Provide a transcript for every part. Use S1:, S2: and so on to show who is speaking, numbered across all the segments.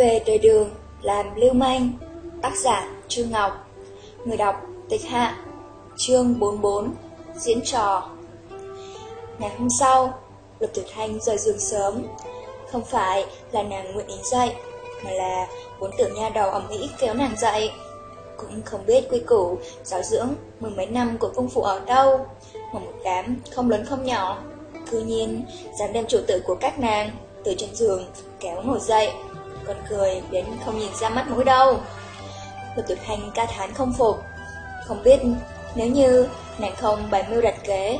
S1: về đời đường làm lưu manh Tác giả Trương Ngọc Người đọc Tịch Hạ Chương 44 Diễn trò. Ngày hôm sau, Lục Tử Thanh rời giường sớm. Không phải là nàng nguyện ý dậy Mà là bốn tiểu nha đầu ẩm ý kéo nàng dậy. Cũng không biết quy củ, giáo dưỡng mười mấy năm của công phụ ở đâu Mà một đám không lớn không nhỏ. Cứ nhiên, dám đem chủ tử của các nàng từ trên giường kéo ngồi dậy còn cười đến không nhìn ra mắt mũi đâu. Lục tuyệt hành ca thán không phục. Không biết nếu như nàng không bày mưu đặt kế,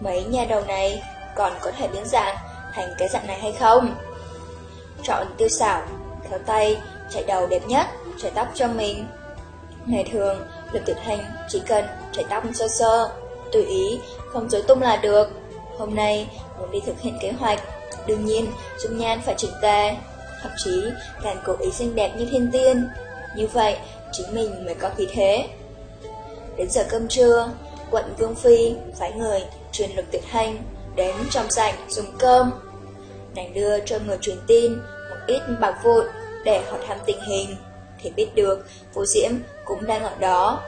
S1: mấy nhà đầu này còn có thể biến dạng thành cái dạng này hay không? Chọn tiêu xảo, khéo tay, chạy đầu đẹp nhất, chạy tóc cho mình. Ngày thường, Lục tuyệt hành chỉ cần chạy tóc sơ sơ, tùy ý, không dối tung là được. Hôm nay, muốn đi thực hiện kế hoạch, đương nhiên, dung nhan phải chỉnh tề thậm chí càng cố ý xinh đẹp như thiên tiên. Như vậy, chính mình mới có khí thế. Đến giờ cơm trưa, quận Vương Phi phái người truyền lực tuyệt hành đến trong sảnh dùng cơm. Nàng đưa cho người truyền tin một ít bạc vụn để họ thăm tình hình, thì biết được Vũ Diễm cũng đang ở đó.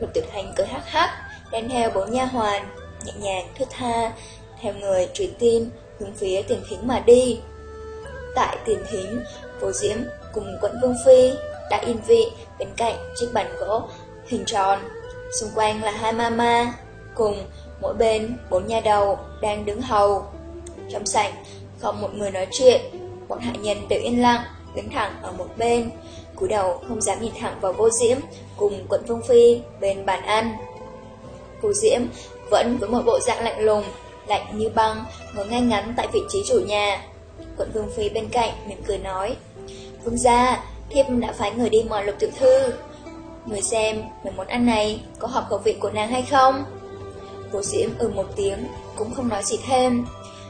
S1: Lục tuyệt hành cười hắc hắc, đem theo bốn nha hoàn, nhẹ nhàng thướt tha, theo người truyền tin hướng phía tiền thính mà đi. Tại tiền thính, vô diễm cùng quận Vương Phi đã yên vị bên cạnh chiếc bàn gỗ hình tròn. Xung quanh là hai mama, cùng mỗi bên bốn nhà đầu đang đứng hầu. Trong sảnh, không một người nói chuyện, bọn hạ nhân đều yên lặng, đứng thẳng ở một bên, cúi đầu không dám nhìn thẳng vào vô diễm cùng quận Vương Phi bên bàn ăn. Vô diễm vẫn với một bộ dạng lạnh lùng, lạnh như băng, ngồi ngay ngắn tại vị trí chủ nhà. Quận Vương Phi bên cạnh mỉm cười nói Vương gia, thiếp đã phái người đi mời lục tiểu thư. Người xem mấy món ăn này có hợp khẩu vị của nàng hay không? Vô diễm ừ một tiếng, cũng không nói gì thêm.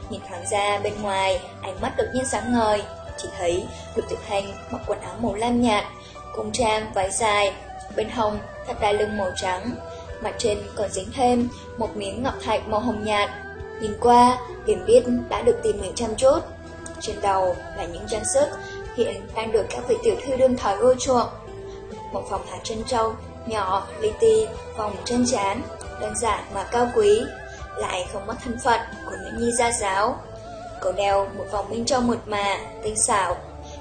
S1: Nhìn thoáng ra bên ngoài, ánh mắt đột nhiên sáng ngời. Chỉ thấy lục tiểu thanh mặc quần áo màu lam nhạt Cung trang váy dài, bên hồng thắt đai lưng màu trắng Mặt trên còn dính thêm một miếng ngọc thạch màu hồng nhạt. Nhìn qua, liền biết đã được tìm hiểu chăm chút trên đầu là những trang sức hiện đang được các vị tiểu thư đương thời ưa chuộng. Một vòng hạt chân châu nhỏ, li ti, vòng trân chán, đơn giản mà cao quý, lại không mất thân phận của nữ nhi gia giáo. Cổ đeo một vòng minh châu mượt mà, tinh xảo,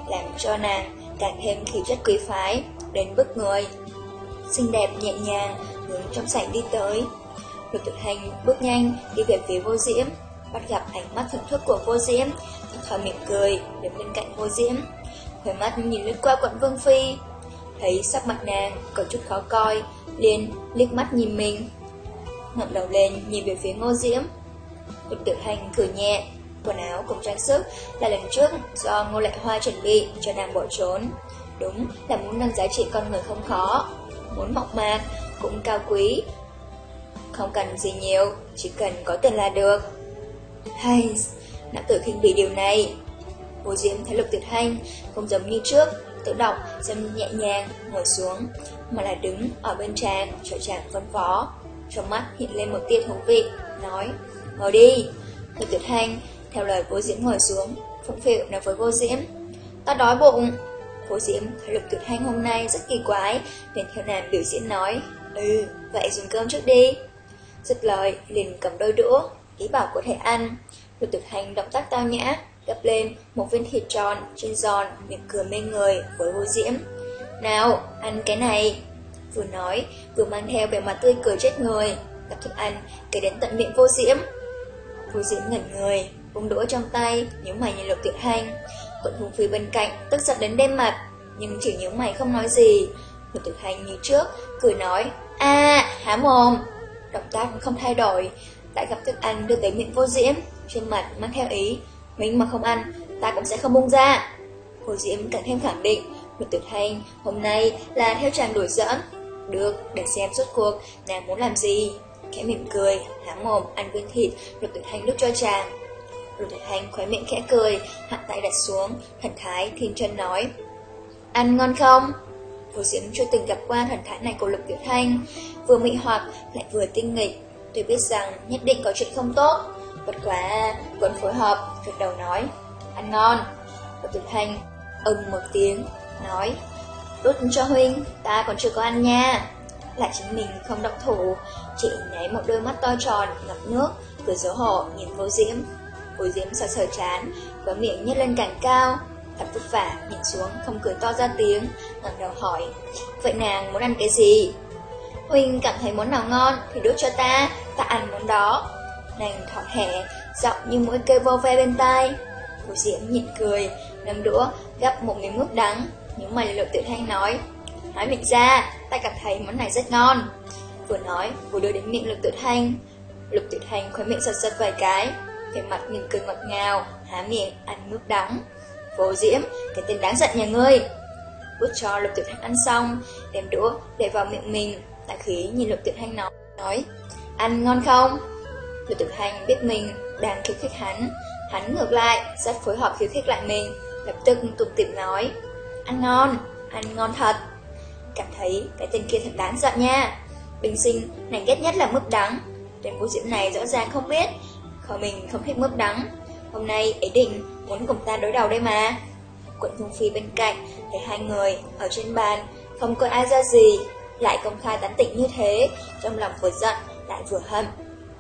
S1: làm cho nàng càng thêm khí chất quý phái, đến bức người. Xinh đẹp nhẹ nhàng, hướng trong sảnh đi tới. Lục tự hành bước nhanh đi về phía vô diễm, bắt gặp ánh mắt thưởng thức của vô diễm, khỏi mỉm cười, đứng bên cạnh Ngô diễm. Hồi mắt nhìn lướt qua quận Vương Phi, thấy sắc mặt nàng có chút khó coi, liền liếc mắt nhìn mình. ngẩng đầu lên nhìn về phía ngô diễm. Lục tự hành cười nhẹ, quần áo cùng trang sức là lần trước do ngô lệ hoa chuẩn bị cho nàng bỏ trốn. Đúng là muốn nâng giá trị con người không khó, muốn mọc mạc cũng cao quý. Không cần gì nhiều, chỉ cần có tiền là được. Hay, đã tự khinh bỉ điều này. Vô Diễm thấy Lục Tuyệt Hành không giống như trước, tự động dâm nhẹ nhàng ngồi xuống, mà là đứng ở bên chàng, cho chàng phân phó. Trong mắt hiện lên một tia thú vị, nói, ngồi đi. Lục Tuyệt Hành theo lời Vô Diễm ngồi xuống, phụng phịu nói với Vô Diễm, ta đói bụng. Vô Diễm thấy Lục Tuyệt Hành hôm nay rất kỳ quái, liền theo nàng biểu diễn nói, ừ, vậy dùng cơm trước đi. Dứt lời, liền cầm đôi đũa, ý bảo có thể ăn. Lục thực hành động tác tao nhã, gấp lên một viên thịt tròn, trên giòn, miệng cười mê người với vô diễm. Nào, ăn cái này. Vừa nói, vừa mang theo vẻ mặt tươi cười chết người, gặp thức ăn, kể đến tận miệng vô diễm. Vô diễm ngẩn người, vùng đũa trong tay, nhớ mày nhìn lục tuyệt hành. Quận hùng phi bên cạnh, tức giận đến đêm mặt, nhưng chỉ nhớ mày không nói gì. Lục tuyệt hành như trước, cười nói, a há mồm. Động tác không thay đổi, tại gặp thức ăn đưa tới miệng vô diễm trên mặt mang theo ý, mình mà không ăn, ta cũng sẽ không buông ra. vô Diễm càng thêm khẳng định, Nguyễn Tử Thanh hôm nay là theo chàng đuổi dẫn. Được, để xem suốt cuộc nàng muốn làm gì. Khẽ mỉm cười, há mồm ăn viên thịt, Nguyễn Tử Thanh đút cho chàng. Nguyễn Tử Thanh khóe miệng khẽ cười, hạ tay đặt xuống, thần thái thiên chân nói. Ăn ngon không? vô Diễm chưa từng gặp qua thần thái này của Lục Tiểu Thanh, vừa mị hoặc lại vừa tinh nghịch. Tôi biết rằng nhất định có chuyện không tốt, Bất quá, vẫn phối hợp, gật đầu nói, ăn ngon. Và Tử Thanh ầm một tiếng, nói Đút cho huynh, ta còn chưa có ăn nha Lại chính mình không động thủ Chị nháy một đôi mắt to tròn, ngập nước Cười dấu hổ nhìn vô diễm Vô diễm sờ sờ chán Và miệng nhét lên cành cao Thật vất vả nhìn xuống không cười to ra tiếng ngẩng đầu hỏi Vậy nàng muốn ăn cái gì? Huynh cảm thấy món nào ngon thì đút cho ta Ta ăn món đó Nàng thỏ hẻ Giọng như mũi cây vô ve bên tai. Vô diễm nhịn cười Nắm đũa gắp một miếng mướp đắng. Nhưng mà lộ tự thanh nói Nói miệng ra Ta cảm thấy món này rất ngon. Vừa nói vừa đưa đến miệng lục tự thanh. Lục tự thanh khói miệng sật sật vài cái Về mặt mỉm cười ngọt ngào Há miệng ăn mướp đắng. Vô diễm, cái tên đáng giận nhà ngươi. Bút cho lục tự thanh ăn xong Đem đũa để vào miệng mình. Tạ khí nhìn lục tự thanh nói, nói Ăn ngon không? Lục tuyệt hành biết mình đang khiêu khích hắn. Hắn ngược lại, rất phối hợp khiêu khích lại mình. Lập tức tụt tìm nói Ăn ngon, ăn ngon thật. Cảm thấy cái tên kia thật đáng giận nha. Bình sinh, này ghét nhất là mướp đắng. Tên vô diễm này rõ ràng không biết Khỏi mình không thích mướp đắng. Hôm nay ấy định muốn cùng ta đối đầu đây mà. Quận Thông Phi bên cạnh Thấy hai người ở trên bàn Không coi ai ra gì Lại công khai tán tỉnh như thế Trong lòng vừa giận lại vừa hận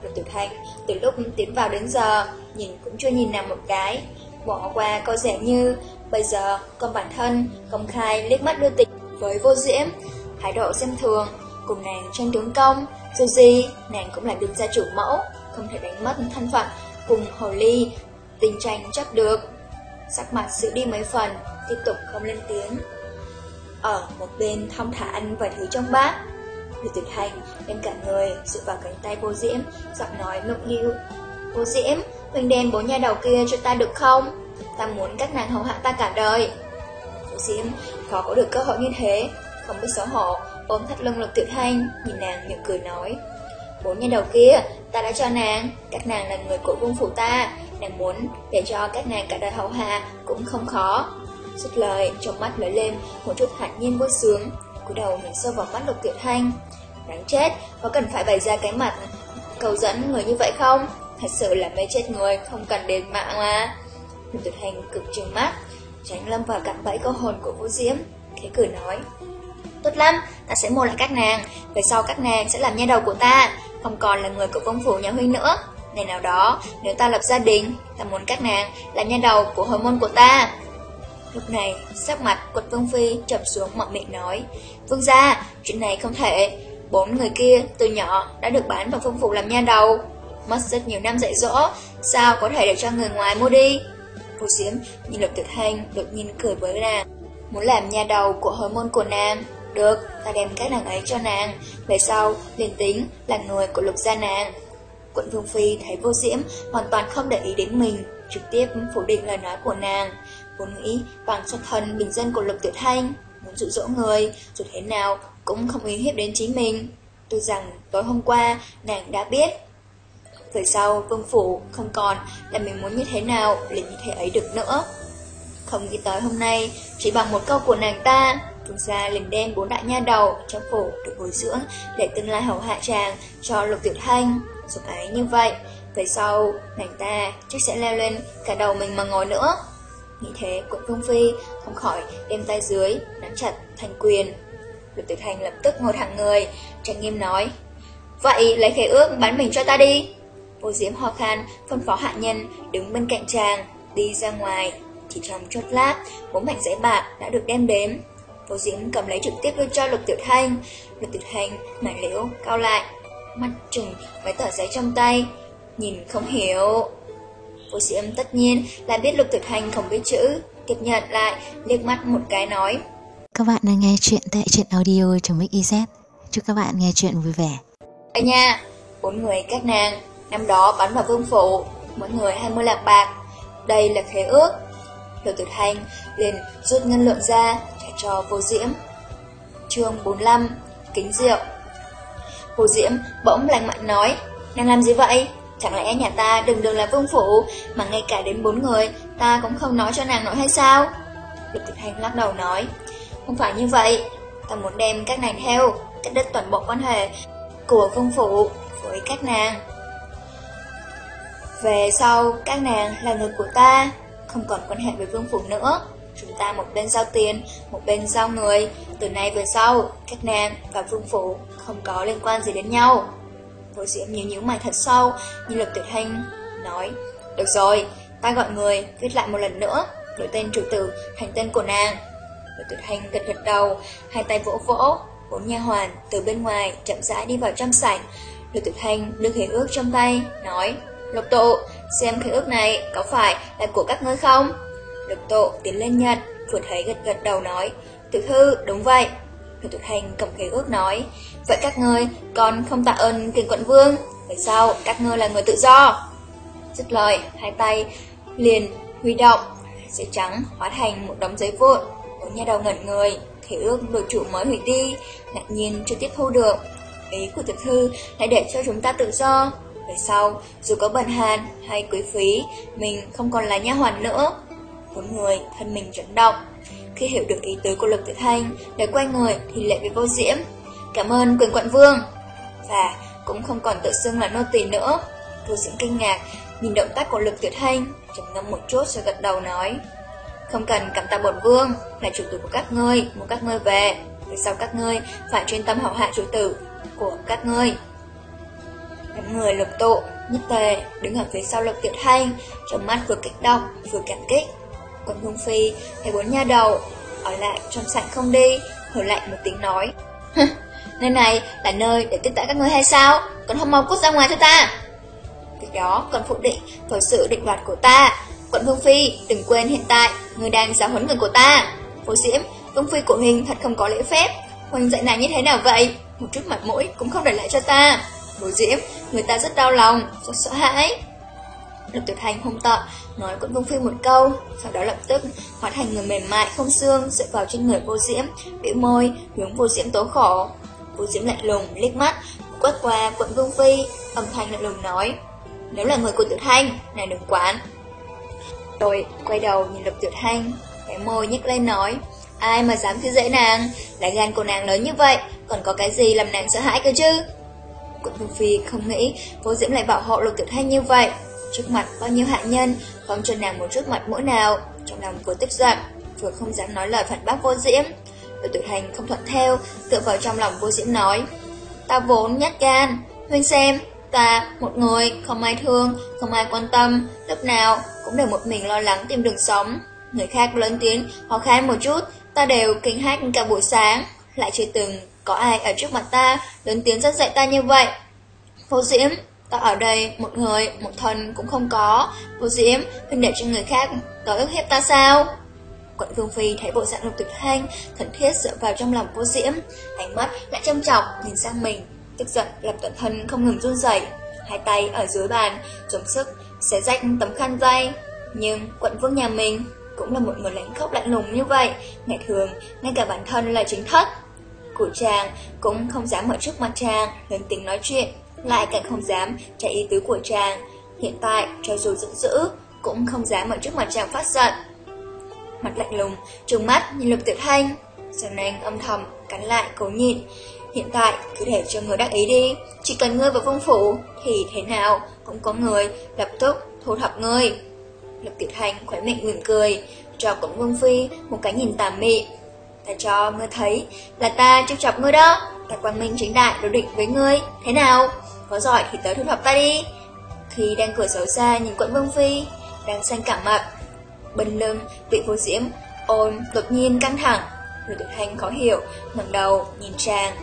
S1: Lục Tiểu Thanh từ lúc tiến vào đến giờ Nhìn cũng chưa nhìn nào một cái Bỏ qua câu rẻ như Bây giờ con bản thân công khai liếc mắt đưa tình với vô diễm Thái độ xem thường Cùng nàng tranh tướng công Dù gì nàng cũng là đương gia chủ mẫu Không thể đánh mất thân phận Cùng hồ ly tình tranh chấp được. Sắc mặt giữ đi mấy phần, tiếp tục không lên tiếng. Ở một bên thong thả ăn vài thứ trong bát. Như tuyệt hành đem cả người dựa vào cánh tay vô diễm, giọng nói mộng niu. Vô diễm, huynh đem bố nhà đầu kia cho ta được không? Ta muốn các nàng hầu hạ ta cả đời. Vô diễm khó có được cơ hội như thế, không biết xấu hổ, ôm thắt lưng lực tuyệt hành, nhìn nàng miệng cười nói. Bố nhà đầu kia, ta đã cho nàng, các nàng là người của vương phủ ta, nàng muốn để cho các nàng cả đời hầu hạ cũng không khó. Xuất lời, trong mắt lóe lên một chút hạnh nhiên vui sướng, cúi đầu nhìn sâu vào mắt lục tuyệt thanh. Đáng chết, có cần phải bày ra cái mặt cầu dẫn người như vậy không? Thật sự là mê chết người, không cần đến mạng mà. Lục tuyệt thanh cực trừng mắt, tránh lâm vào cạm bẫy cơ hồn của vũ diễm, thế cười nói. Tốt lắm, ta sẽ mua lại các nàng, về sau các nàng sẽ làm nha đầu của ta, không còn là người của công phủ nhà huynh nữa. Ngày nào đó, nếu ta lập gia đình, ta muốn các nàng là nha đầu của hồi môn của ta. Lúc này, sắc mặt quật Vương Phi trầm xuống mở miệng nói, Vương gia, chuyện này không thể, bốn người kia từ nhỏ đã được bán vào phương phủ làm nha đầu. Mất rất nhiều năm dạy dỗ, sao có thể để cho người ngoài mua đi? Vô Diễm nhìn Lục Tuyệt Hành đột nhiên cười với nàng, muốn làm nha đầu của hồi môn của nàng. Được, ta đem các nàng ấy cho nàng, về sau liền tính là người của lục gia nàng. Quận Vương Phi thấy vô diễm hoàn toàn không để ý đến mình, trực tiếp phủ định lời nói của nàng. Vốn nghĩ bằng xuất thân bình dân của lục tiểu thanh, muốn dụ dỗ người, dù thế nào cũng không ý hiếp đến chính mình. Tôi rằng tối hôm qua nàng đã biết. Về sau vương phủ không còn là mình muốn như thế nào liền như thế ấy được nữa. Không nghĩ tới hôm nay, chỉ bằng một câu của nàng ta, chúng ta liền đem bốn đại nha đầu trong phủ được bồi dưỡng để tương lai hầu hạ chàng cho lục tiểu thanh. Dục ái như vậy, về sau nàng ta chắc sẽ leo lên cả đầu mình mà ngồi nữa. Nghĩ thế quận Phương Phi không khỏi đem tay dưới, nắm chặt thành quyền. Lục tử thanh lập tức ngồi thẳng người, trang nghiêm nói. Vậy lấy khế ước bán mình cho ta đi. Vô diễm ho khan, phân phó hạ nhân đứng bên cạnh chàng, đi ra ngoài. Chỉ trong chốt lát, bốn mảnh giấy bạc đã được đem đến. Vô diễm cầm lấy trực tiếp đưa cho lục tiểu thanh. Lục tiểu thanh mảnh liễu cao lại, mắt trừng mấy tờ giấy trong tay, nhìn không hiểu. Vô diễm tất nhiên là biết lục tiểu thanh không biết chữ, tiếp nhận lại, liếc mắt một cái nói.
S2: Các bạn đang nghe chuyện tại truyện audio trong Mix Chúc các bạn nghe chuyện vui vẻ.
S1: Đây nha, bốn người các nàng, năm đó bắn vào vương phủ, mỗi người 20 lạc bạc. Đây là khế ước. Lục Tử Thanh liền rút ngân lượng ra trả cho vô diễm. chương 45 Kính rượu Vô diễm bỗng lành mạnh nói Nàng làm gì vậy? Chẳng lẽ nhà ta đừng đừng là vương phủ Mà ngay cả đến bốn người Ta cũng không nói cho nàng nói hay sao? Lục Tịch Thanh lắc đầu nói Không phải như vậy Ta muốn đem các nàng theo Cắt đứt toàn bộ quan hệ của vương phủ với các nàng về sau, các nàng là người của ta, không còn quan hệ với vương phủ nữa. Chúng ta một bên giao tiền, một bên giao người. Từ nay về sau, các nàng và vương phủ không có liên quan gì đến nhau. Vô diễm nhíu nhíu mày thật sâu, nhìn lục tuyệt hình, nói. Được rồi, ta gọi người, viết lại một lần nữa, đổi tên chủ tử thành tên của nàng. lục tuyệt hình gật gật đầu, hai tay vỗ vỗ, bốn nha hoàn từ bên ngoài chậm rãi đi vào trong sảnh. lục tuyệt hình đưa khế ước trong tay, nói. Lục tụ, xem khế ước này có phải là của các ngươi không? Lục tụ tiến lên nhận, vừa thấy gật gật đầu nói. Tiểu thư, đúng vậy. Lục tuyệt hành cầm khế ước nói. Vậy các ngươi còn không tạ ơn kinh quận vương Vậy sao các ngươi là người tự do? Dứt lời, hai tay liền huy động Giấy trắng hóa thành một đống giấy vụn. Bốn nhà đầu ngẩn người, Khế ước đội chủ mới hủy đi, Ngạc nhiên chưa tiếp thu được. Ý của thực thư lại để cho chúng ta tự do. Về sau dù có bần hàn hay quý phí, Mình không còn là nha hoàn nữa. Bốn người thân mình chấn động khi hiểu được ý tứ của lực Tuyệt thanh Để quay người thì lệ với vô diễm. Cảm ơn quyền quận vương. Và cũng không còn tự xưng là nô tỳ nữa. Vô diễm kinh ngạc, Nhìn động tác của lực tuyệt Thanh trầm ngâm một chút rồi gật đầu nói, Không cần cảm tạ bổn vương, Là chủ tử của các ngươi, Muốn các ngươi về. Vì sao các ngươi phải chuyên tâm hậu hạ chủ tử Của các ngươi. Đám người lục tụ, Nhất tề đứng ở phía sau lực tuyệt hành, Trong mắt vừa kích động, vừa cảm kích. Còn Hương Phi thấy bốn nha đầu Ở lại trong sảnh không đi Hồi lại một tiếng nói Nơi này là nơi để tiếp đãi các ngươi hay sao? Còn không mau cút ra ngoài cho ta. Việc đó còn phụ định vào sự định đoạt của ta. Quận Vương Phi, đừng quên hiện tại, người đang giáo huấn người của ta. Vô Diễm, Vương Phi của Huynh thật không có lễ phép. Huynh dạy nàng như thế nào vậy? Một chút mặt mũi cũng không để lại cho ta. Vô Diễm, người ta rất đau lòng, rất sợ hãi. Lục Tuyệt Hành hung tợn nói quận Vương Phi một câu, sau đó lập tức hóa thành người mềm mại không xương dựa vào trên người vô diễm, bĩu môi hướng vô diễm tố khổ. Vô Diễm lạnh lùng, liếc mắt, quét qua quận Vương Phi, âm thanh lạnh lùng nói. Nếu là người của tuyệt Thanh, này đừng quán. Rồi quay đầu nhìn Lục tuyệt Thanh, cái môi nhếch lên nói. Ai mà dám khi dễ nàng, là gan của nàng lớn như vậy, còn có cái gì làm nàng sợ hãi cơ chứ? Quận Vương Phi không nghĩ Vô Diễm lại bảo hộ Lục tuyệt Thanh như vậy. Trước mặt bao nhiêu hạ nhân, không cho nàng một trước mặt mũi nào, trong lòng vừa tức giận, vừa không dám nói lời phản bác Vô Diễm. Đội tuyệt hành không thuận theo, tựa vào trong lòng vô diễm nói. Ta vốn nhát gan, huynh xem, ta một người, không ai thương, không ai quan tâm, lúc nào cũng đều một mình lo lắng tìm đường sống. Người khác lớn tiếng, khó khăn một chút, ta đều kinh hách cả buổi sáng, lại chưa từng có ai ở trước mặt ta lớn tiếng rất dạy ta như vậy. Vô diễm, ta ở đây một người, một thân cũng không có. Vô diễm, huynh để cho người khác tới ức hiếp ta sao? Quận Vương Phi thấy bộ dạng lục tuyệt thanh, thần thiết dựa vào trong lòng vô diễm, ánh mắt lại trông trọng nhìn sang mình, tức giận lập toàn thân không ngừng run rẩy, hai tay ở dưới bàn, dùng sức xé rách tấm khăn vay. Nhưng quận vương nhà mình cũng là một người lãnh khốc lạnh lùng như vậy, ngày thường ngay cả bản thân là chính thất. Của chàng cũng không dám ở trước mặt chàng lớn tiếng nói chuyện, lại càng không dám chạy ý tứ của chàng. Hiện tại, cho dù giận dữ, cũng không dám ở trước mặt chàng phát giận mặt lạnh lùng, trừng mắt nhìn Lục Tiểu Thanh. Giang Anh âm thầm, cắn lại cố nhịn. Hiện tại, cứ để cho người đắc ý đi, chỉ cần ngươi vào vương phủ, thì thế nào cũng có người lập tức thu thập ngươi. Lục Tiểu Thanh khỏe miệng mỉm cười, cho cũng Vương Phi một cái nhìn tà mị. Ta cho ngươi thấy là ta trêu chọc ngươi đó, ta quang minh chính đại đối định với ngươi, thế nào? Có giỏi thì tới thu thập ta đi. Khi đang cửa xấu xa nhìn quận Vương Phi, đang xanh cả mặt, bên lưng, vị vô diễm, ôn đột nhiên căng thẳng. Lục tuyệt thanh khó hiểu, ngẩng đầu, nhìn chàng.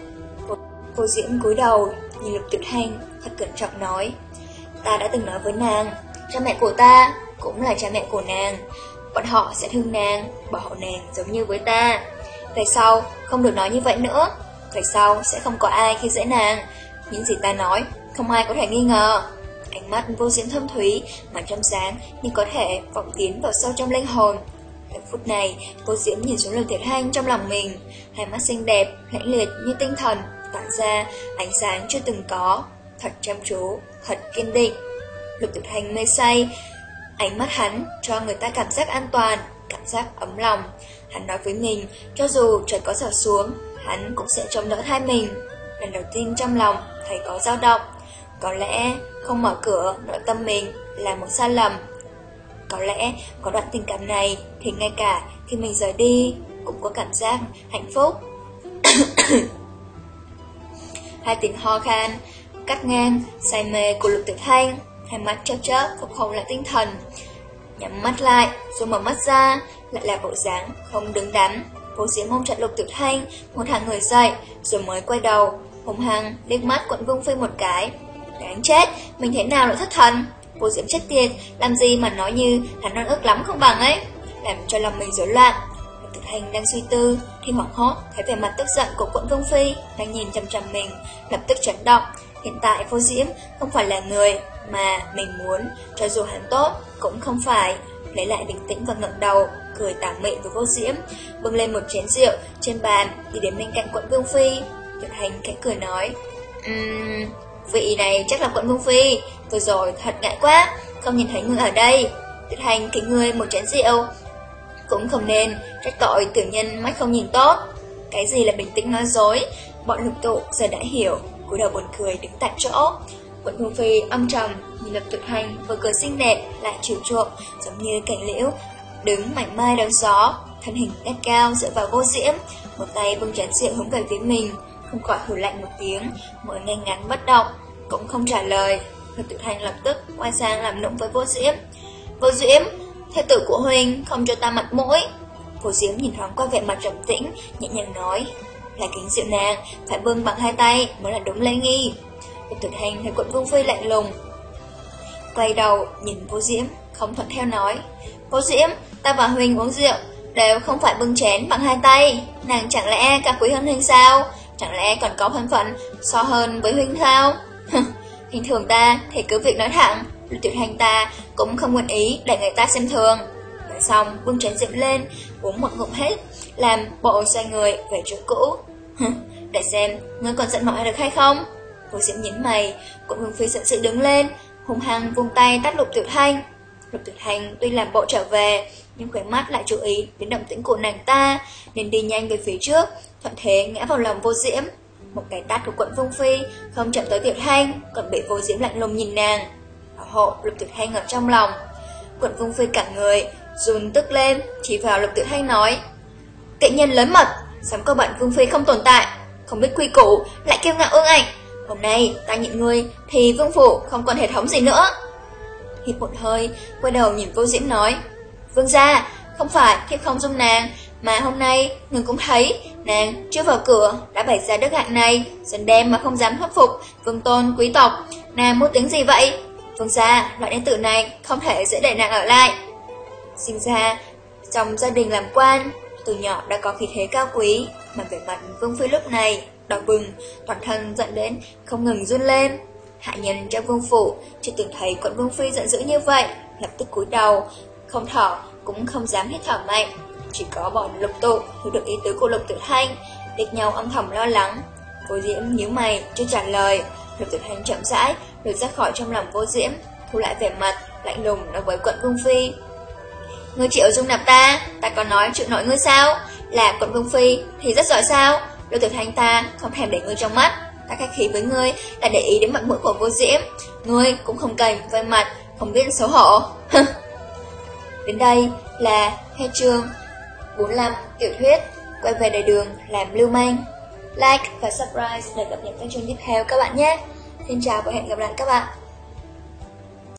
S1: Vô, vô diễm cúi đầu, nhìn lục tuyệt thanh thật cẩn trọng nói. Ta đã từng nói với nàng, cha mẹ của ta cũng là cha mẹ của nàng. Bọn họ sẽ thương nàng, bảo hộ nàng giống như với ta. Về sau, không được nói như vậy nữa. Về sau, sẽ không có ai khi dễ nàng. Những gì ta nói, không ai có thể nghi ngờ. Ánh mắt vô diễn thâm thúy, mà trong sáng, nhưng có thể vọng tiến vào sâu trong linh hồn. Tại phút này, vô diễn nhìn xuống lời thiệt hanh trong lòng mình, hai mắt xinh đẹp, lãnh liệt như tinh thần, tỏa ra ánh sáng chưa từng có, thật chăm chú, thật kiên định. Lục tuyệt hành mê say, ánh mắt hắn cho người ta cảm giác an toàn, cảm giác ấm lòng. Hắn nói với mình, cho dù trời có sập xuống, hắn cũng sẽ chống đỡ thai mình. Lần đầu tiên trong lòng, thấy có dao động, có lẽ không mở cửa nội tâm mình là một sai lầm. Có lẽ có đoạn tình cảm này thì ngay cả khi mình rời đi cũng có cảm giác hạnh phúc. Hai tiếng ho khan, cắt ngang, say mê của lục tử thanh, hai mắt chớp chớp phục hồi lại tinh thần. Nhắm mắt lại, rồi mở mắt ra, lại là bộ dáng không đứng đắn. Vô diễn mông chặt lục tử thanh, một hàng người dậy, rồi mới quay đầu, hùng hăng liếc mắt quận vương phi một cái. Đáng chết, mình thế nào lại thất thần? Vô diễm chết tiệt, làm gì mà nói như hắn non ước lắm không bằng ấy. Làm cho lòng mình rối loạn, Thực hành đang suy tư, thì hoảng hốt thấy vẻ mặt tức giận của quận Vương Phi đang nhìn chằm chằm mình, lập tức chấn động. Hiện tại vô diễm không phải là người mà mình muốn, cho dù hắn tốt cũng không phải. Lấy lại bình tĩnh và ngẩng đầu, cười tà mị với vô diễm, bưng lên một chén rượu trên bàn đi đến bên cạnh quận Vương Phi. Thực hành cái cười nói, um, vị này chắc là quận Vương Phi, vừa rồi thật ngại quá, không nhìn thấy người ở đây. Thực hành kính người một chén rượu, cũng không nên trách tội tiểu nhân mắt không nhìn tốt. Cái gì là bình tĩnh nói dối, bọn lục tụ giờ đã hiểu, cúi đầu buồn cười đứng tại chỗ. Quận vương Phi âm trầm, nhìn lập tuyệt hành vừa cười xinh đẹp lại chiều chuộng, giống như cảnh liễu, đứng mảnh mai đón gió, thân hình gắt cao dựa vào vô diễm, một tay bưng chén rượu hướng về phía mình, không khỏi hử lạnh một tiếng, mới ngay ngắn bất động, cũng không trả lời. Lập tự hành lập tức quay sang làm nũng với vô diễm. Vô diễm, theo tử của Huynh không cho ta mặt mũi vô Diễm nhìn thoáng qua vẻ mặt trầm tĩnh Nhẹ nhàng nói Là kính rượu nàng Phải bưng bằng hai tay mới là đúng lễ nghi Việt tự hành thấy quận Vương Phi lạnh lùng Quay đầu nhìn vô Diễm Không thuận theo nói Vô Diễm ta và Huynh uống rượu Đều không phải bưng chén bằng hai tay Nàng chẳng lẽ cả quý hơn Huynh sao Chẳng lẽ còn có thân phận So hơn với Huynh sao Bình thường ta thì cứ việc nói thẳng Lục tuyệt hành ta cũng không nguyện ý để người ta xem thường. Nói xong, bưng chén rượu lên, uống một ngụm hết, làm bộ xoay người về chỗ cũ. để xem, ngươi còn giận mọi được hay không? Vô diễm nhín mày, cũng hương phi giận sự đứng lên, hùng hăng vung tay tắt lục tuyệt hành. Lục tuyệt hành tuy làm bộ trở về, nhưng khóe mắt lại chú ý đến động tĩnh của nàng ta, nên đi nhanh về phía trước, thuận thế ngã vào lòng vô diễm. Một cái tát của quận Vương Phi không chậm tới tuyệt hành, còn bị vô diễm lạnh lùng nhìn nàng hộ Lục Tuyệt Thanh ở trong lòng. Quận Vương Phi cả người, run tức lên, chỉ vào Lục Tuyệt Thanh nói. Tiện nhân lớn mật, dám cơ bận Vương Phi không tồn tại, không biết quy củ, lại kêu ngạo ương ảnh. Hôm nay ta nhịn ngươi, thì Vương Phủ không còn hệ thống gì nữa. Hít một hơi, quay đầu nhìn vô diễm nói. Vương gia, không phải thiếp không dung nàng, mà hôm nay người cũng thấy nàng chưa vào cửa đã bày ra đức hạnh này, dần đem mà không dám hấp phục vương tôn quý tộc. Nàng muốn tính gì vậy? Vương gia, loại điện tử này không thể dễ để nàng ở lại. Sinh ra, trong gia đình làm quan, từ nhỏ đã có khí thế cao quý, mà vẻ mặt Vương Phi lúc này đỏ bừng, toàn thân giận đến không ngừng run lên. Hạ nhân trong vương phủ chưa từng thấy quận Vương Phi giận dữ như vậy, lập tức cúi đầu, không thở cũng không dám hít thở mạnh. Chỉ có bọn lục tụ hiểu được ý tứ của lục tử thanh, địch nhau âm thầm lo lắng. vô Diễm nhíu mày, chưa trả lời, lục tử thanh chậm rãi, lùi ra khỏi trong lòng vô diễm, thu lại vẻ mặt, lạnh lùng nói với quận Vương Phi. Ngươi chịu dung nạp ta, ta còn nói chịu nổi ngươi sao? Là quận Vương Phi thì rất giỏi sao? lục tử thanh ta không thèm để ngươi trong mắt. Ta khách khí với ngươi là để ý đến mặt mũi của vô diễm. Ngươi cũng không cần vây mặt, không biết xấu hổ đến đây là hết chương 45 tiểu thuyết, quay về đời đường, làm lưu manh. Like và subscribe để cập nhật các chương tiếp theo các bạn nhé. Xin chào và hẹn gặp lại các bạn.